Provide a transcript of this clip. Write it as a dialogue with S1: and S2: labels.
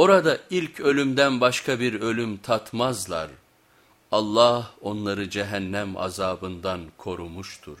S1: Orada ilk ölümden başka bir ölüm tatmazlar. Allah onları cehennem azabından korumuştur.